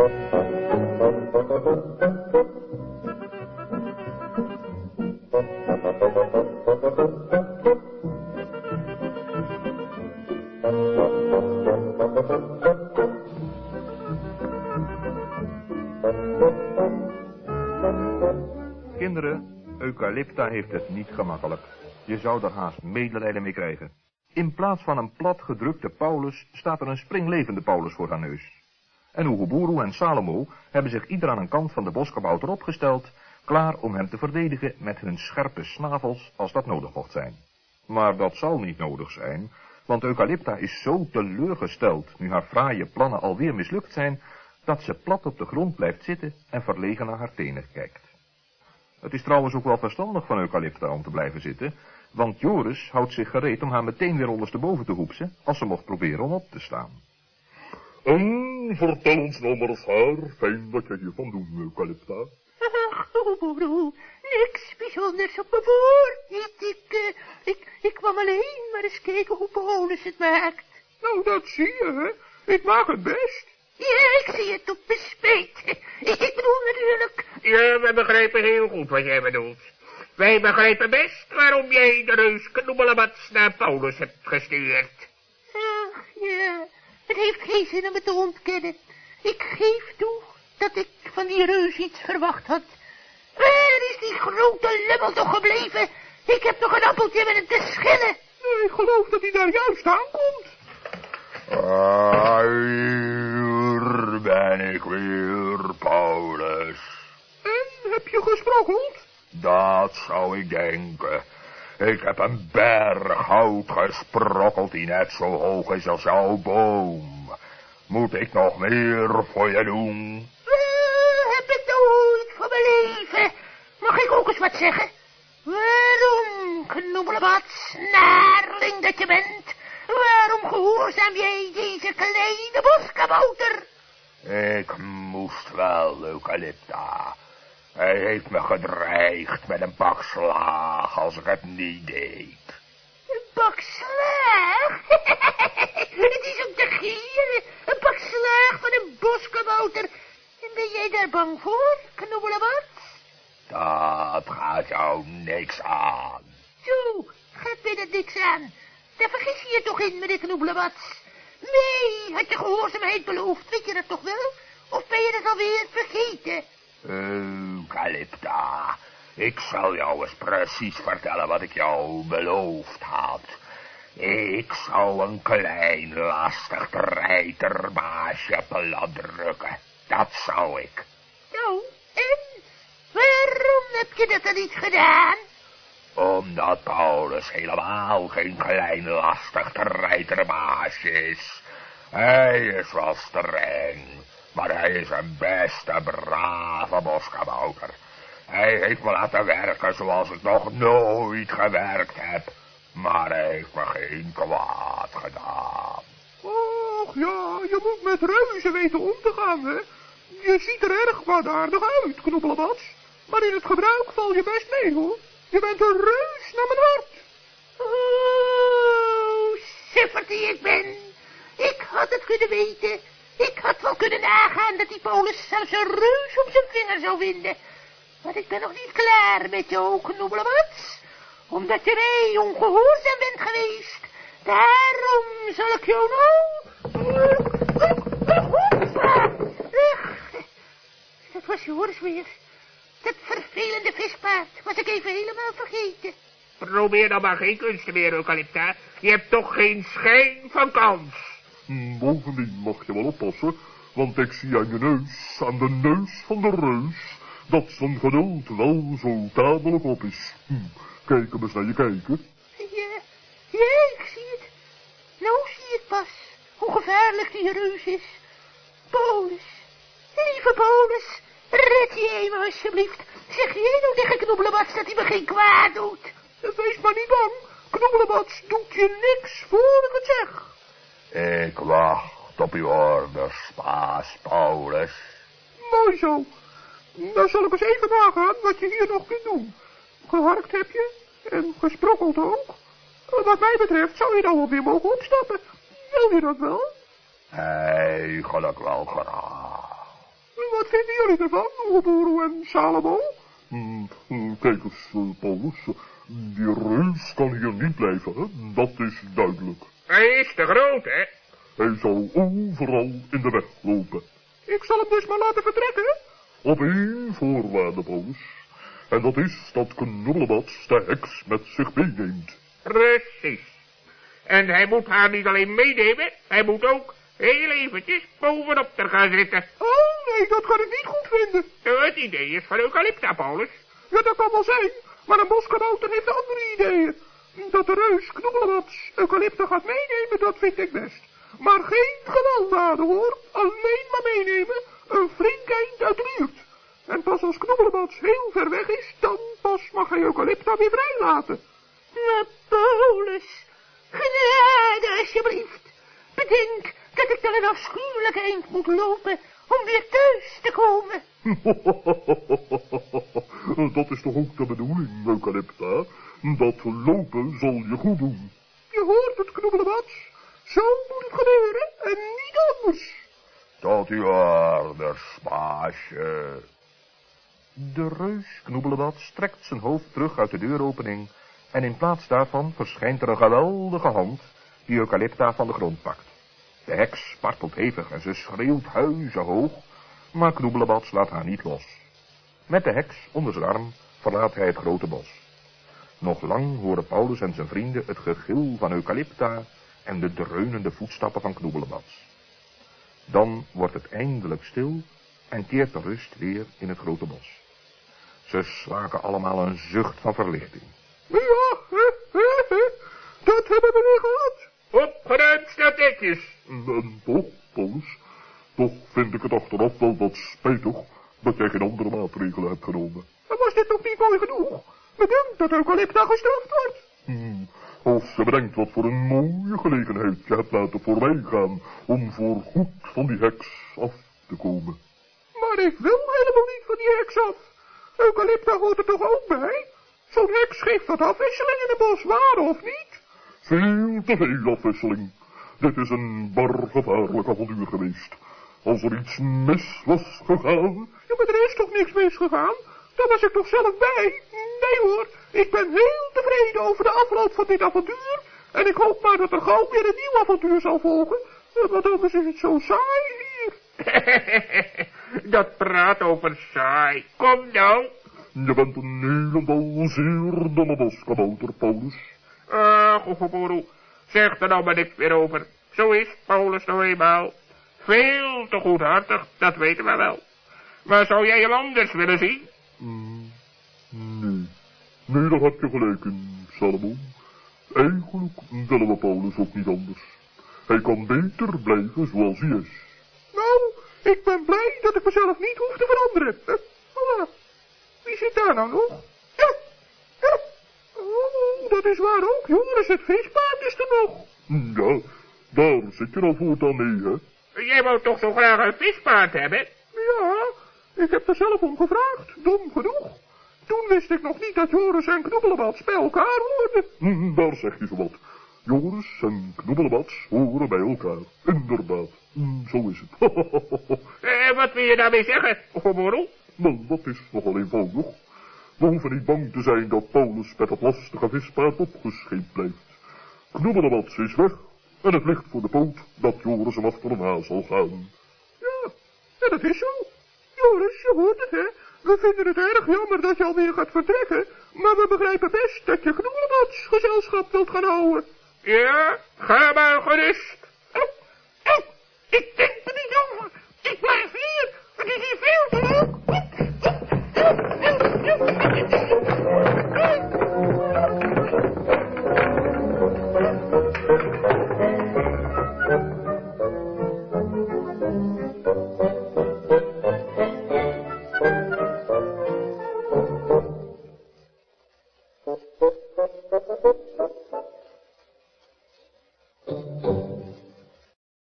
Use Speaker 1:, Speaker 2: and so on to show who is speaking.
Speaker 1: Kinderen, Eucalypta heeft het niet gemakkelijk. Je zou er haast medelijden mee krijgen. In plaats van een plat gedrukte Paulus staat er een springlevende Paulus voor haar neus. En Oeguburu en Salomo hebben zich ieder aan een kant van de boskabouter opgesteld, klaar om hem te verdedigen met hun scherpe snavels als dat nodig mocht zijn. Maar dat zal niet nodig zijn, want Eucalypta is zo teleurgesteld nu haar fraaie plannen alweer mislukt zijn, dat ze plat op de grond blijft zitten en verlegen naar haar tenen kijkt. Het is trouwens ook wel verstandig van Eucalypta om te blijven zitten, want Joris houdt zich gereed om haar meteen weer ondersteboven te hoepsen, als ze mocht proberen om op te staan.
Speaker 2: En vertel ons nou maar eens haar, fijn wat jij hiervan doen, Eucalypta.
Speaker 3: Ach, broer, niks bijzonders op mijn voor. Ik, ik, uh, ik, ik kwam alleen maar eens kijken hoe Paulus het maakt.
Speaker 4: Nou, dat zie je, hè. Ik maak het best.
Speaker 3: Ja, ik zie het op mijn spijt. Ik bedoel natuurlijk...
Speaker 5: Ja, we begrijpen heel goed wat jij bedoelt. Wij begrijpen best waarom jij de reus Knoebelebats naar Paulus hebt gestuurd.
Speaker 3: Ach, ja, het heeft geen zin om het te ontkennen. Ik geef toe dat ik van die reus iets verwacht had. Waar is die grote lummel toch gebleven? Ik heb nog een appeltje met hem te schillen.
Speaker 4: Ik geloof dat hij daar juist aankomt.
Speaker 2: Hier ben ik weer, Paulus.
Speaker 4: En, heb je gesprokkeld?
Speaker 2: Dat zou ik denken. Ik heb een berg hout gesprokkeld die net zo hoog is als jouw boom. Moet ik nog meer voor je doen?
Speaker 3: Uh, heb ik nooit van mijn leven. Mag ik ook eens wat zeggen? Waarom, knoebelebad, snaarling dat je bent, waarom gehoorzaam jij deze kleine boskabouter?
Speaker 2: Ik moest wel, Eucalypta. Hij heeft me gedreigd met een pak slaag als ik het niet deed.
Speaker 3: Een pak slaag? het is om te gieren. Een pak slaag van een boskabouter. En ben jij daar bang voor, knobbelewat?
Speaker 2: Dat gaat jou niks aan.
Speaker 3: Zo, gaat mij dat niks aan. Daar vergis je je toch in, meneer knobbelewat. Nee, had je gehoorzaamheid beloofd, weet je dat toch wel? Of ben je dat alweer vergeten?
Speaker 2: Eucalypta, ik zal jou eens precies vertellen wat ik jou beloofd had. Ik zou een klein lastig treiterbaasje plat drukken. Dat zou ik.
Speaker 3: Nou, en? Waarom heb je dat dan niet gedaan?
Speaker 2: Omdat Paulus helemaal geen klein lastig treiterbaasje is. Hij is wel streng, maar hij is een beste, brave boskabouter. Hij heeft me laten werken zoals ik nog nooit gewerkt heb. Maar hij heeft me geen kwaad gedaan.
Speaker 4: Och ja, je moet met reuzen weten om te gaan, hè. Je ziet er erg kwaadaardig uit, knobbelebats. Maar in het gebruik val je best mee, hoor. Je bent een reus naar mijn hart.
Speaker 3: Oh, suffert die ik ben. Ik had het kunnen weten. Ik had wel kunnen Paulus zelfs een reus op zijn vinger zou vinden. Maar ik ben nog niet klaar met jou, knobbelebats. Omdat je mij ongehoorzaam bent geweest. Daarom zal ik jou nou... Dat was Joris weer. Dat vervelende vispaard was ik even helemaal vergeten.
Speaker 5: Probeer dan maar geen kunsten meer, Eucalypta. Je hebt toch geen schijn van kans.
Speaker 2: Bovendien mag je wel oppassen, want ik zie aan je neus, aan de neus van de reus, dat zijn geduld wel zo tamelijk op is. Hm, kijk hem eens naar je kijken.
Speaker 3: Ja, ja, ik zie het. Nou zie ik pas hoe gevaarlijk die reus is. Paulus, lieve Paulus, red je me alsjeblieft. Zeg jij nou tegen Knobbelebats dat hij me geen kwaad doet?
Speaker 4: Wees maar niet bang. Knobbelebats doet je niks voor ik het zeg.
Speaker 2: Ik wacht op uw orders, paas Paulus.
Speaker 4: Mooi zo. Dan zal ik eens even nagaan wat je hier nog kunt doen. Geharkt heb je en gesprokkeld ook. Wat mij betreft zou je dan wel weer mogen opstappen. Wil je dat wel?
Speaker 2: Eigenlijk wel graag.
Speaker 4: Wat vinden jullie ervan, Oeboeroe en Salomo?
Speaker 6: Mm, mm, Kijk eens, eh, Paulus, die reus kan hier niet blijven, hè? dat is duidelijk.
Speaker 5: Hij is te groot, hè?
Speaker 6: Hij zal overal in de weg lopen.
Speaker 4: Ik zal hem dus maar laten vertrekken.
Speaker 6: Op één voorwaarde, Paulus. En dat is dat Knobbelbats de heks met zich meeneemt.
Speaker 5: Precies. En hij moet haar niet alleen meenemen, hij moet ook heel eventjes bovenop er gaan zitten.
Speaker 4: Oh, nee, dat kan ik niet goed vinden.
Speaker 5: Het idee is van Eucalypta, Paulus.
Speaker 4: Ja, dat kan wel zijn, maar een boskabouter heeft andere ideeën. Dat de reus Knobbelbats eucalypta gaat meenemen, dat vind ik best. Maar geen gewelddaden, hoor. Alleen maar meenemen, een flink eind uit de buurt. En pas als Knobbelbats heel ver weg is, dan pas mag hij eucalypta weer vrijlaten.
Speaker 3: Maar Paulus, genade alsjeblieft. Bedenk dat ik dan een afschuwelijk eind moet lopen om weer thuis te komen.
Speaker 6: dat is toch ook de bedoeling, Eucalypta? Dat lopen zal je goed doen.
Speaker 4: Je hoort het, Knobbelbats. Zo moet het gebeuren en niet anders.
Speaker 2: Tot uw orders, baasje.
Speaker 1: De reus Knoebelebad strekt zijn hoofd terug uit de deuropening en in plaats daarvan verschijnt er een geweldige hand die Eucalypta van de grond pakt. De heks spartelt hevig en ze schreeuwt huizenhoog, maar Knoebelebad laat haar niet los. Met de heks onder zijn arm verlaat hij het grote bos. Nog lang horen Paulus en zijn vrienden het gegil van Eucalypta en de dreunende voetstappen van Knoebelebads. Dan wordt het eindelijk stil en keert de rust weer in het grote bos. Ze slaken allemaal een zucht van verlichting.
Speaker 4: Ja, dat hebben we weer gehad.
Speaker 5: Opgeruimd staat netjes.
Speaker 6: En toch, Paulus, toch vind ik het achteraf wel wat spijtig dat jij geen andere maatregelen hebt genomen.
Speaker 4: Maar was dit nog niet mooi genoeg? Bedankt dat Eucalypta gestraft wordt.
Speaker 6: Hmm, als je bedenkt wat voor een mooie gelegenheid je hebt laten voorbij gaan om voor goed van die heks af te komen.
Speaker 4: Maar ik wil helemaal niet van die heks af. Eucalypta hoort er toch ook bij? Zo'n heks geeft wat afwisseling in het bos, waar of niet?
Speaker 6: Veel te veel afwisseling. Dit is een bar gevaarlijk avontuur geweest. Als er iets mis was gegaan...
Speaker 4: Ja, maar er is toch niks misgegaan? Daar was ik toch zelf bij? Nee hoor, ik ben heel tevreden over de afloop van dit avontuur. En ik hoop maar dat er gauw weer een nieuw avontuur zal volgen. Want anders is het zo saai hier.
Speaker 5: Dat praat over saai. Kom nou.
Speaker 6: Je bent een helemaal zeer domme boskabouter, Paulus.
Speaker 5: Ach, Oegeboeroe, zeg er nou maar niks meer over. Zo is Paulus nou eenmaal. Veel te goedhartig, dat weten we wel. Maar zou jij hem anders willen zien?
Speaker 6: Mm. Nee, daar heb je gelijk in, Salomon. Eigenlijk willen we Paulus ook niet anders. Hij kan beter blijven zoals hij is.
Speaker 4: Nou, ik ben blij dat ik mezelf niet hoef te veranderen. Eh, voilà. Wie zit daar nou nog? Ja, ja. Oh, dat is waar ook. Joris, het vispaard is er nog.
Speaker 6: Ja, daar zit je al voortaan mee, hè?
Speaker 5: Jij wou toch zo graag een vispaard hebben?
Speaker 4: Ja, ik heb er zelf om gevraagd. Dom genoeg. Toen wist ik nog niet dat Joris en Knobbelebats bij elkaar hoorden.
Speaker 6: Hm, daar zeg je zo wat. Joris en Knobbelebats horen bij elkaar. Inderdaad, Hm, zo is het.
Speaker 5: Eh, wat wil je daarmee zeggen, Oegeboeroe?
Speaker 6: Wel, dat is nogal eenvoudig. We hoeven niet bang te zijn dat Paulus met dat lastige vispaard opgescheept blijft. Knobbelebats is weg en het ligt voor de poot dat Joris hem achterna zal gaan.
Speaker 4: Ja, ja, dat is zo. Joris, je hoort het, hè? We vinden het erg jammer dat je alweer gaat vertrekken, maar we begrijpen best dat je Knobbelebats gezelschap wilt gaan houden.
Speaker 5: Ja, ga maar gerust.
Speaker 3: Oh, oh, ik denk niet over. Ik blijf hier. Het is hier veel te leuk.